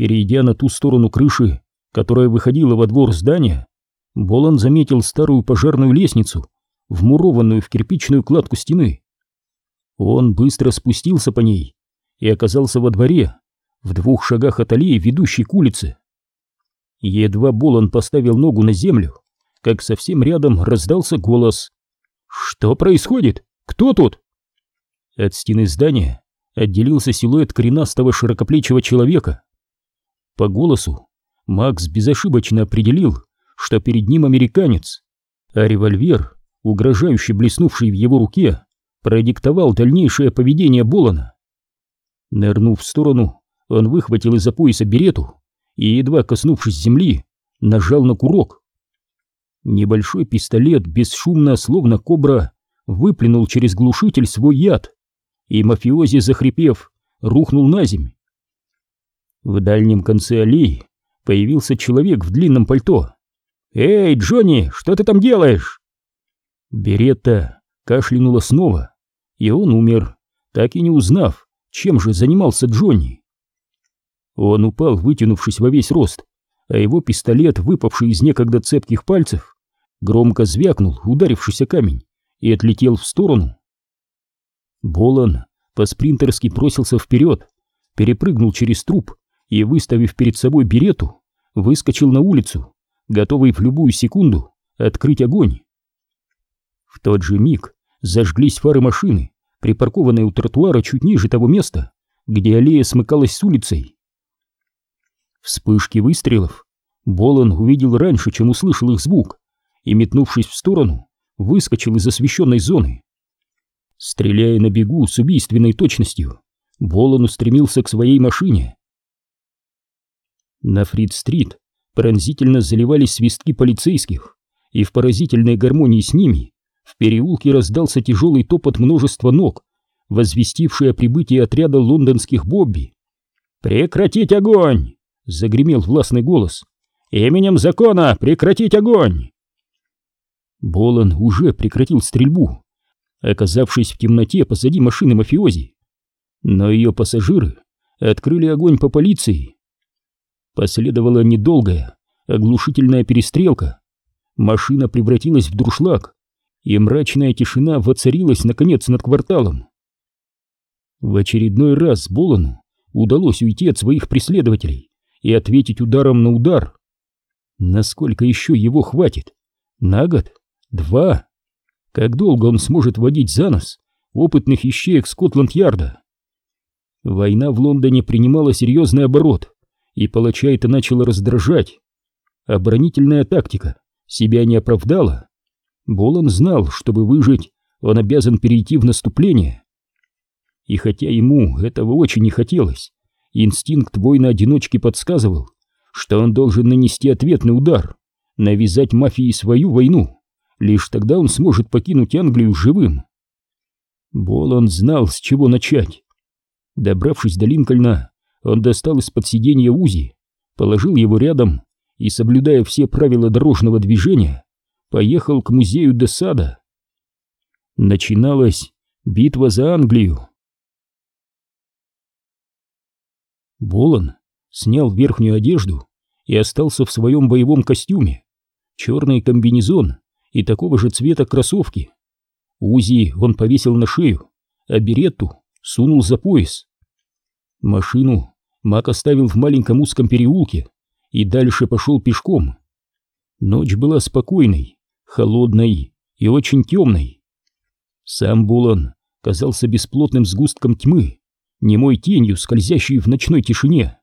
Перейдя на ту сторону крыши, которая выходила во двор здания, Болон заметил старую пожарную лестницу, вмурованную в кирпичную кладку стены. Он быстро спустился по ней и оказался во дворе, в двух шагах от аллеи, ведущей к улице. Едва Болон поставил ногу на землю, как совсем рядом раздался голос. «Что происходит? Кто тут?» От стены здания отделился силуэт коренастого широкоплечего человека. По голосу Макс безошибочно определил, что перед ним американец, а револьвер, угрожающе блеснувший в его руке, продиктовал дальнейшее поведение Болона. Нырнув в сторону, он выхватил из-за пояса берету и, едва коснувшись земли, нажал на курок. Небольшой пистолет, бесшумно, словно кобра, выплюнул через глушитель свой яд, и мафиози, захрипев, рухнул на земь. В дальнем конце аллеи появился человек в длинном пальто. «Эй, Джонни, что ты там делаешь?» Беретта кашлянула снова, и он умер, так и не узнав, чем же занимался Джонни. Он упал, вытянувшись во весь рост, а его пистолет, выпавший из некогда цепких пальцев, громко звякнул, ударившийся камень, и отлетел в сторону. Болон по-спринтерски бросился вперед, перепрыгнул через труп и, выставив перед собой берету, выскочил на улицу, готовый в любую секунду открыть огонь. В тот же миг зажглись фары машины, припаркованной у тротуара чуть ниже того места, где аллея смыкалась с улицей. Вспышки выстрелов Болон увидел раньше, чем услышал их звук, и, метнувшись в сторону, выскочил из освещенной зоны. Стреляя на бегу с убийственной точностью, Болон устремился к своей машине. На Фрид-стрит пронзительно заливались свистки полицейских, и в поразительной гармонии с ними в переулке раздался тяжелый топот множества ног, возвестивший о прибытии отряда лондонских Бобби. «Прекратить огонь!» — загремел властный голос. «Именем закона прекратить огонь!» Болон уже прекратил стрельбу, оказавшись в темноте позади машины мафиози. Но ее пассажиры открыли огонь по полиции. Последовала недолгая, оглушительная перестрелка. Машина превратилась в дуршлаг, и мрачная тишина воцарилась, наконец, над кварталом. В очередной раз Болону удалось уйти от своих преследователей и ответить ударом на удар. Насколько еще его хватит? На год? Два? Как долго он сможет водить за нос опытных ищеек Скотланд-Ярда? Война в Лондоне принимала серьезный оборот, и палача это начало раздражать. Оборонительная тактика себя не оправдала. Болон знал, чтобы выжить, он обязан перейти в наступление. И хотя ему этого очень не хотелось, инстинкт воина-одиночки подсказывал, что он должен нанести ответный удар, навязать мафии свою войну. Лишь тогда он сможет покинуть Англию живым. Болон знал, с чего начать. Добравшись до Линкольна, он достал из-под сиденья УЗИ, положил его рядом и, соблюдая все правила дорожного движения, поехал к музею Десада. Начиналась битва за Англию. Болон снял верхнюю одежду и остался в своем боевом костюме. Черный комбинезон и такого же цвета кроссовки. Узи он повесил на шею, а беретту сунул за пояс. Машину Мак оставил в маленьком узком переулке и дальше пошел пешком. Ночь была спокойной, холодной и очень темной. Сам Булан казался бесплотным сгустком тьмы, немой тенью, скользящей в ночной тишине.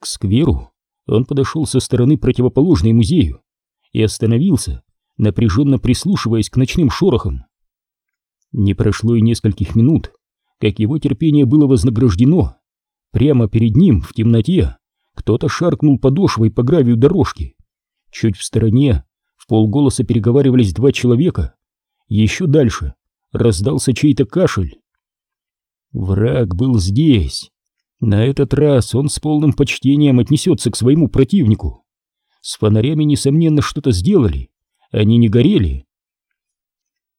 К скверу он подошел со стороны противоположной музею и остановился, напряженно прислушиваясь к ночным шорохам. Не прошло и нескольких минут, как его терпение было вознаграждено. Прямо перед ним, в темноте, кто-то шаркнул подошвой по гравию дорожки. Чуть в стороне, в полголоса переговаривались два человека. Еще дальше раздался чей-то кашель. Враг был здесь. На этот раз он с полным почтением отнесется к своему противнику. С фонарями, несомненно, что-то сделали. Они не горели.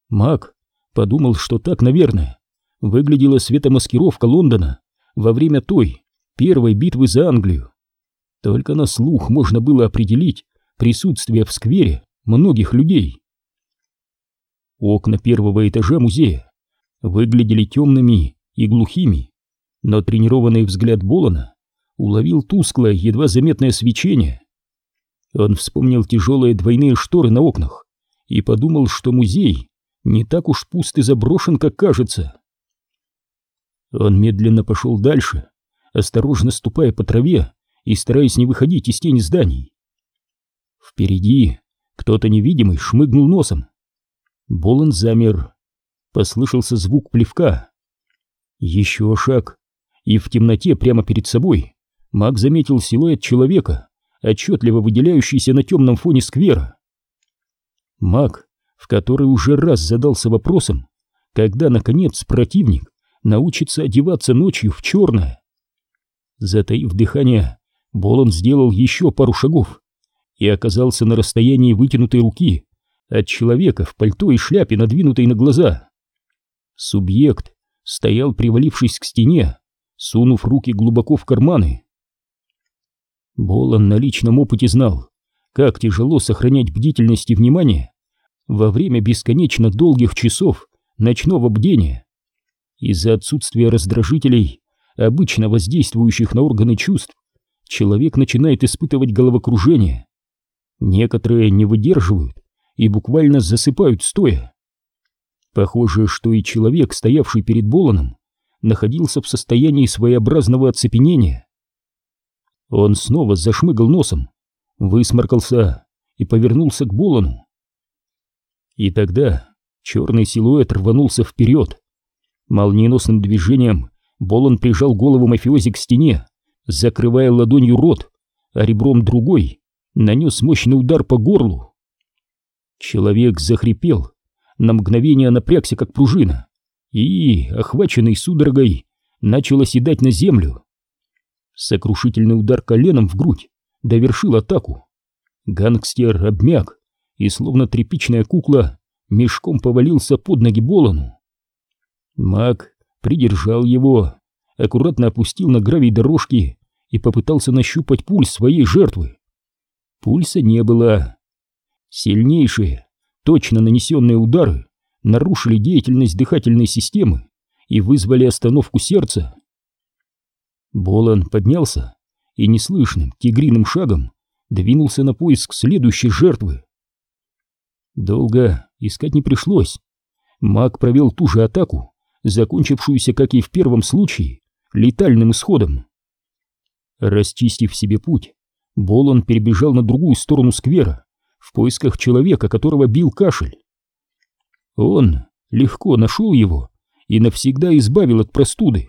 Мак подумал, что так, наверное, выглядела светомаскировка Лондона во время той, первой битвы за Англию. Только на слух можно было определить присутствие в сквере многих людей. Окна первого этажа музея выглядели темными и глухими, но тренированный взгляд Болона уловил тусклое, едва заметное свечение. Он вспомнил тяжелые двойные шторы на окнах и подумал, что музей не так уж пуст и заброшен, как кажется. Он медленно пошел дальше, осторожно ступая по траве и стараясь не выходить из тени зданий. Впереди кто-то невидимый шмыгнул носом. Болон замер. Послышался звук плевка. Еще шаг, и в темноте прямо перед собой маг заметил силуэт человека, отчетливо выделяющийся на темном фоне сквера. Маг, в который уже раз задался вопросом, когда, наконец, противник научится одеваться ночью в черное. Затаив дыхание, Болон сделал еще пару шагов и оказался на расстоянии вытянутой руки от человека в пальто и шляпе, надвинутой на глаза. Субъект стоял, привалившись к стене, сунув руки глубоко в карманы. Болон на личном опыте знал, как тяжело сохранять бдительность и внимание во время бесконечно долгих часов ночного бдения. Из-за отсутствия раздражителей, обычно воздействующих на органы чувств, человек начинает испытывать головокружение. Некоторые не выдерживают и буквально засыпают стоя. Похоже, что и человек, стоявший перед Боланом, находился в состоянии своеобразного оцепенения. Он снова зашмыгал носом, высморкался и повернулся к Болану. И тогда черный силуэт рванулся вперед. Молниеносным движением Болон прижал голову мафиози к стене, закрывая ладонью рот, а ребром другой нанес мощный удар по горлу. Человек захрипел, на мгновение напрягся, как пружина, и, охваченный судорогой, начал оседать на землю. Сокрушительный удар коленом в грудь довершил атаку. Гангстер обмяк и, словно тряпичная кукла, мешком повалился под ноги Болону. Маг придержал его, аккуратно опустил на гравий дорожки и попытался нащупать пульс своей жертвы. Пульса не было. Сильнейшие, точно нанесенные удары нарушили деятельность дыхательной системы и вызвали остановку сердца. Болан поднялся и неслышным тигриным шагом двинулся на поиск следующей жертвы. Долго искать не пришлось. Маг провел ту же атаку, закончившуюся, как и в первом случае, летальным исходом. Расчистив себе путь, Болон перебежал на другую сторону сквера в поисках человека, которого бил кашель. Он легко нашел его и навсегда избавил от простуды.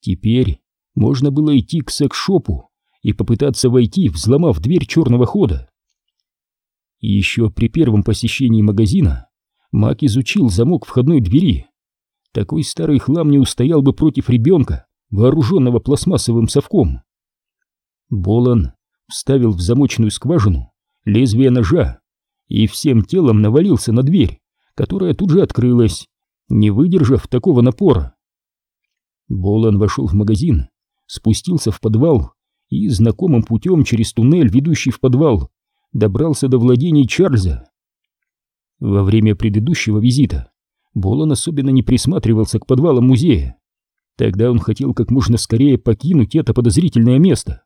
Теперь можно было идти к секс-шопу и попытаться войти, взломав дверь черного хода. еще при первом посещении магазина Мак изучил замок входной двери. Такой старый хлам не устоял бы против ребенка, вооруженного пластмассовым совком. Болон вставил в замочную скважину лезвие ножа и всем телом навалился на дверь, которая тут же открылась, не выдержав такого напора. Болон вошел в магазин, спустился в подвал и знакомым путем через туннель, ведущий в подвал, добрался до владений Чарльза. Во время предыдущего визита Болон особенно не присматривался к подвалам музея. Тогда он хотел как можно скорее покинуть это подозрительное место,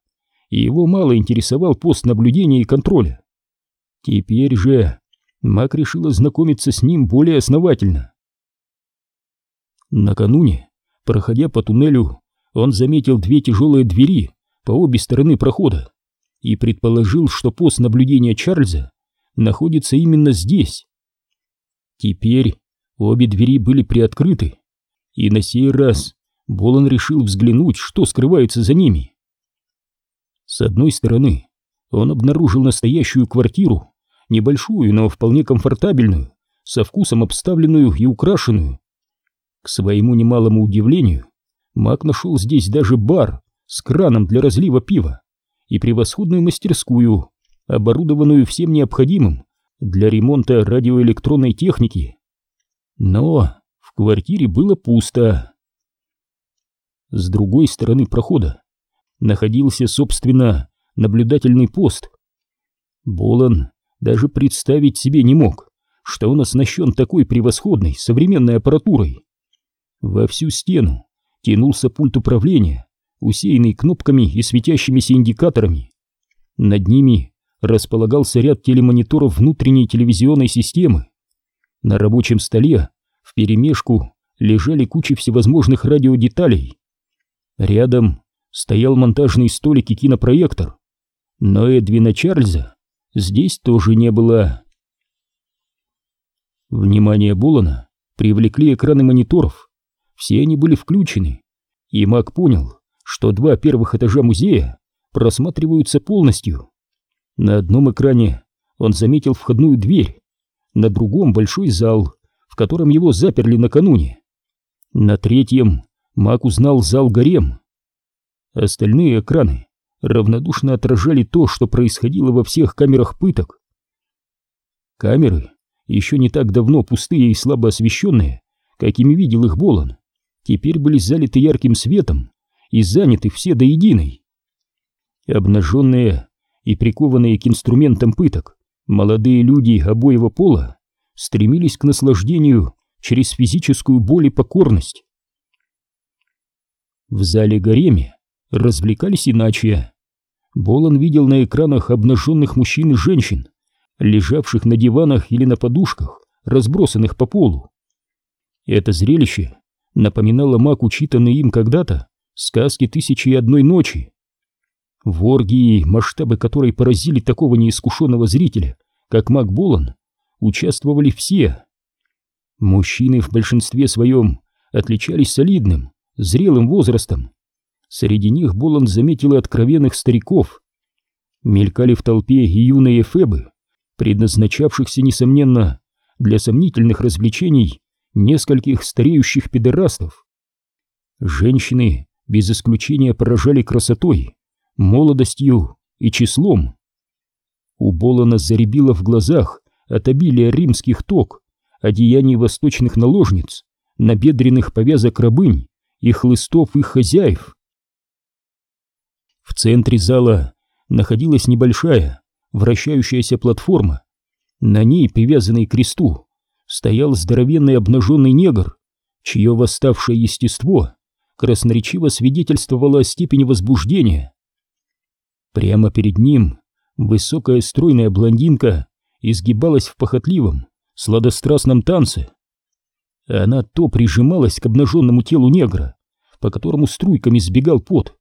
и его мало интересовал пост наблюдения и контроля. Теперь же Мак решил ознакомиться с ним более основательно. Накануне, проходя по туннелю, он заметил две тяжелые двери по обе стороны прохода и предположил, что пост наблюдения Чарльза находится именно здесь. Теперь обе двери были приоткрыты, и на сей раз Болон решил взглянуть, что скрывается за ними. С одной стороны, он обнаружил настоящую квартиру, небольшую, но вполне комфортабельную, со вкусом обставленную и украшенную. К своему немалому удивлению, Мак нашел здесь даже бар с краном для разлива пива и превосходную мастерскую, оборудованную всем необходимым для ремонта радиоэлектронной техники. Но в квартире было пусто. с другой стороны прохода находился, собственно, наблюдательный пост. Болон даже представить себе не мог, что он оснащен такой превосходной современной аппаратурой. Во всю стену тянулся пульт управления, усеянный кнопками и светящимися индикаторами. Над ними располагался ряд телемониторов внутренней телевизионной системы. На рабочем столе вперемешку лежали кучи всевозможных радиодеталей. Рядом стоял монтажный столик и кинопроектор, но Эдвина Чарльза здесь тоже не было. Внимание Болана привлекли экраны мониторов. Все они были включены, и Мак понял, что два первых этажа музея просматриваются полностью. На одном экране он заметил входную дверь, на другом большой зал, в котором его заперли накануне. На третьем Мак узнал зал гарем. Остальные экраны равнодушно отражали то, что происходило во всех камерах пыток. Камеры, еще не так давно пустые и слабо освещенные, какими видел их Болон, теперь были залиты ярким светом и заняты все до единой. Обнаженные и прикованные к инструментам пыток, молодые люди обоего пола стремились к наслаждению через физическую боль и покорность. В зале гареме развлекались иначе. Болон видел на экранах обнаженных мужчин и женщин, лежавших на диванах или на подушках, разбросанных по полу. Это зрелище напоминало Маку читанные им когда-то сказки «Тысячи и одной ночи». В оргии, масштабы которой поразили такого неискушенного зрителя, как Мак Болон, участвовали все. Мужчины в большинстве своем отличались солидным, зрелым возрастом. Среди них Болон заметил и откровенных стариков. Мелькали в толпе и юные эфебы, предназначавшихся, несомненно, для сомнительных развлечений нескольких стареющих педерастов. Женщины без исключения поражали красотой, молодостью и числом. У Болона заребило в глазах от обилия римских ток, одеяний восточных наложниц, набедренных повязок рабынь и хлыстов их хозяев. В центре зала находилась небольшая, вращающаяся платформа. На ней, привязанный к кресту, стоял здоровенный обнаженный негр, чье восставшее естество красноречиво свидетельствовало о степени возбуждения. Прямо перед ним высокая стройная блондинка изгибалась в похотливом, сладострастном танце. Она то прижималась к обнаженному телу негра, по которому струйками сбегал пот,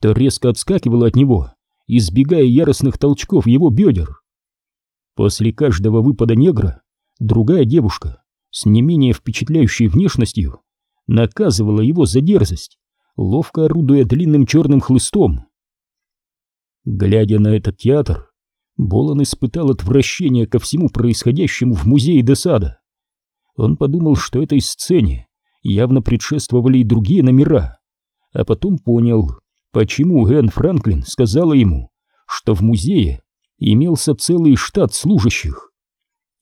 то резко отскакивала от него, избегая яростных толчков его бедер. После каждого выпада негра другая девушка с не менее впечатляющей внешностью наказывала его за дерзость, ловко орудуя длинным черным хлыстом. Глядя на этот театр, Болон испытал отвращение ко всему происходящему в музее Десада. Он подумал, что этой сцене явно предшествовали и другие номера, а потом понял, почему Энн Франклин сказала ему, что в музее имелся целый штат служащих.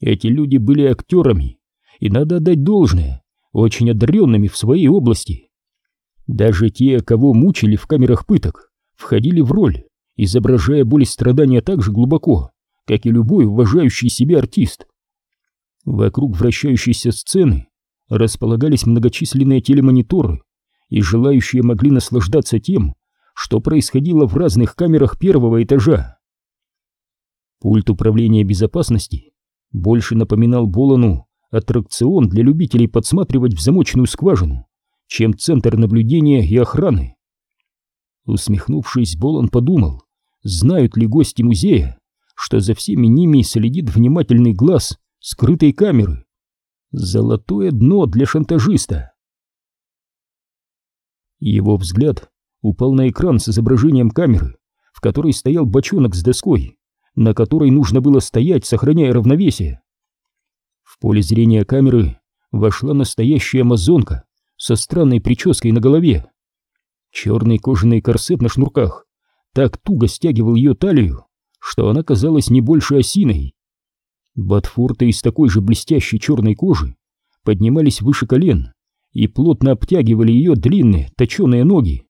Эти люди были актерами, и надо отдать должное, очень одаренными в своей области. Даже те, кого мучили в камерах пыток, входили в роль изображая боль и страдания так же глубоко, как и любой уважающий себя артист. Вокруг вращающейся сцены располагались многочисленные телемониторы, и желающие могли наслаждаться тем, что происходило в разных камерах первого этажа. Пульт управления безопасности больше напоминал Болону аттракцион для любителей подсматривать в замочную скважину, чем центр наблюдения и охраны. Усмехнувшись, Болон подумал, знают ли гости музея, что за всеми ними следит внимательный глаз скрытой камеры. Золотое дно для шантажиста. Его взгляд упал на экран с изображением камеры, в которой стоял бочонок с доской, на которой нужно было стоять, сохраняя равновесие. В поле зрения камеры вошла настоящая амазонка со странной прической на голове. Черный кожаный корсет на шнурках так туго стягивал ее талию, что она казалась не больше осиной. Ботфорты из такой же блестящей черной кожи поднимались выше колен и плотно обтягивали ее длинные точеные ноги.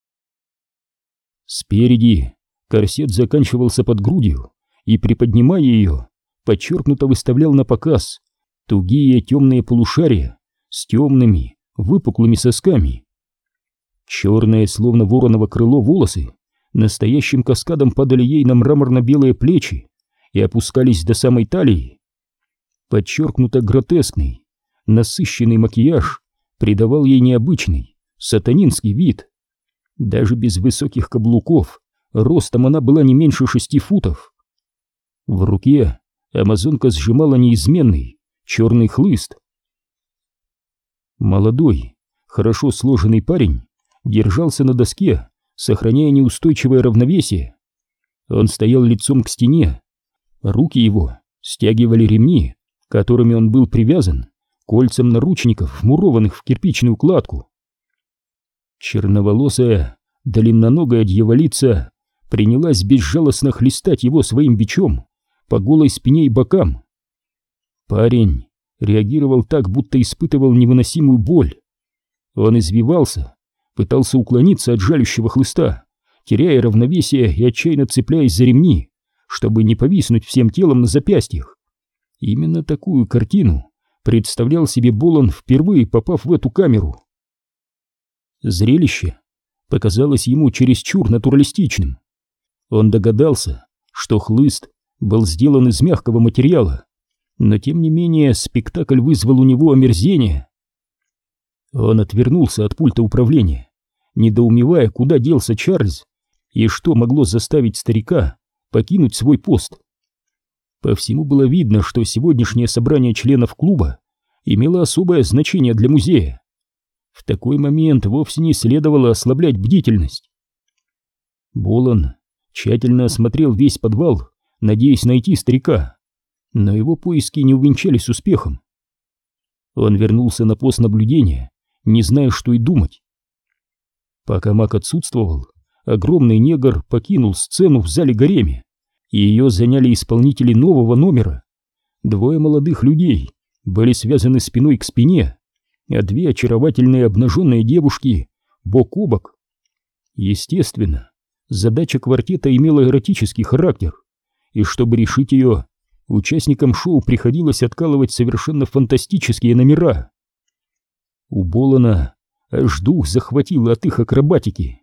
Спереди корсет заканчивался под грудью и, приподнимая ее, подчеркнуто выставлял на показ тугие темные полушария с темными выпуклыми сосками. Черные, словно вороново крыло, волосы настоящим каскадом падали ей на мраморно-белые плечи и опускались до самой талии. Подчеркнуто гротескный, насыщенный макияж придавал ей необычный, сатанинский вид. Даже без высоких каблуков ростом она была не меньше шести футов. В руке амазонка сжимала неизменный черный хлыст. Молодой, хорошо сложенный парень держался на доске, сохраняя неустойчивое равновесие. Он стоял лицом к стене, руки его стягивали ремни, которыми он был привязан, кольцам наручников, вмурованных в кирпичную кладку. Черноволосая, длинноногая дьяволица принялась безжалостно хлестать его своим бичом по голой спине и бокам. Парень реагировал так, будто испытывал невыносимую боль. Он извивался, пытался уклониться от жалющего хлыста, теряя равновесие и отчаянно цепляясь за ремни, чтобы не повиснуть всем телом на запястьях. Именно такую картину представлял себе Болон, впервые попав в эту камеру. Зрелище показалось ему чересчур натуралистичным. Он догадался, что хлыст был сделан из мягкого материала, но тем не менее спектакль вызвал у него омерзение. Он отвернулся от пульта управления, недоумевая, куда делся Чарльз и что могло заставить старика покинуть свой пост. По всему было видно, что сегодняшнее собрание членов клуба имело особое значение для музея. В такой момент вовсе не следовало ослаблять бдительность. Болон тщательно осмотрел весь подвал, надеясь найти старика но его поиски не увенчались успехом. Он вернулся на пост наблюдения, не зная, что и думать. Пока маг отсутствовал, огромный негр покинул сцену в зале гареме, и ее заняли исполнители нового номера. Двое молодых людей были связаны спиной к спине, а две очаровательные обнаженные девушки бок о бок. Естественно, задача квартета имела эротический характер, и чтобы решить ее, участникам шоу приходилось откалывать совершенно фантастические номера. У Болана аж дух захватило от их акробатики.